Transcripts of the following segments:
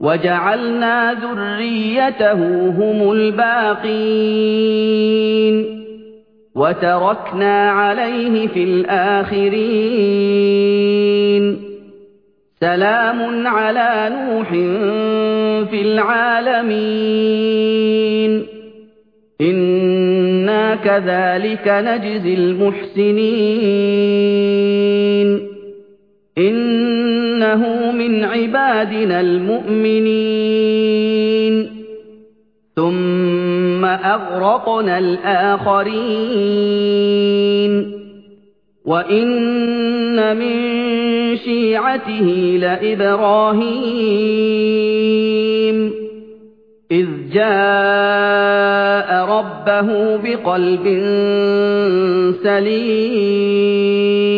وَجَعَلْنَا ذُرِّيَّتَهُ هُمُ الْبَاقِينَ وَتَرَكْنَا عَلَيْهِ فِي الْآخِرِينَ. سَلَامٌ عَلَىٰ نُوحٍ فِي الْعَالَمِينَ. إِنَّا كَذَٰلِكَ نَجْزِي الْمُحْسِنِينَ. إِنَّهُ مِنْ عِبَادِنَا الْمُؤْمِنِينَ. ثُمَّ أَغْرَقْنَا الْآخَرِينَ. وَإِنَّ مِن شِيعَتِهِ لَإِبْرَاهِيمَ. إِذْ جَاءَ رَبَّهُ بِقَلْبٍ سَلِيمٍ.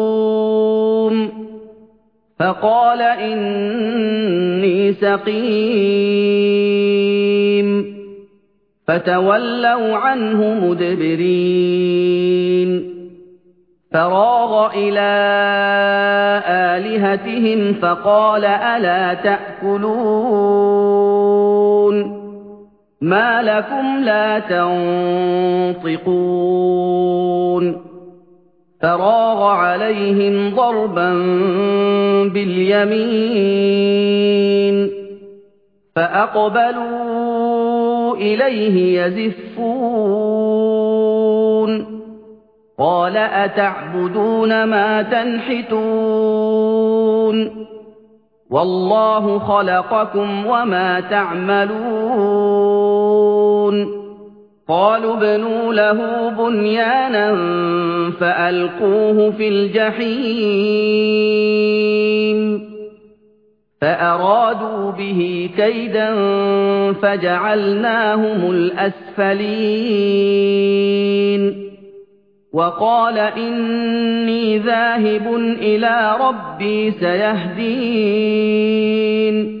فَقَالَ إِنِّي سَقِيمٌ. فَتَوَلَّوْا عَنْهُ مُدْبِرِينَ. فَرَاغَ إِلَىٰ آلِهَتِهِمْ فَقَالَ أَلَا تَأْكُلُونَ؟ مَا لَكُمْ لَا تَنطِقُونَ. فَرَاغَ عَلَيْهِمْ ضَرْبًا بِالْيَمِينِ فَأَقْبَلُوا إِلَيْهِ يَزِفُّونَ قَالَ أَتَعْبُدُونَ مَا تَنْحِتُونَ وَاللَّهُ خَلَقَكُمْ وَمَا تَعْمَلُونَ قَالُوا ابْنُوا لَهُ بُنْيَانًا فَأَلْقُوهُ فِي الْجَحِيمِ. فَأَرَادُوا بِهِ كَيْدًا فَجَعَلْنَاهُمُ الْأَسْفَلِينَ. وَقَالَ إِنِّي ذَاهِبٌ إِلَىٰ رَبِّي سَيَهْدِينِ.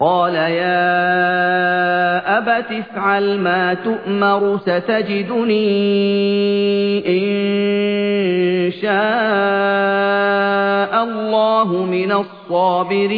قَالَ يَا أَبَتِ افْعَلْ مَا تُؤْمَرُ سَتَجِدُنِي إِن شَاءَ اللَّهُ مِنَ الصَّابِرِينَ.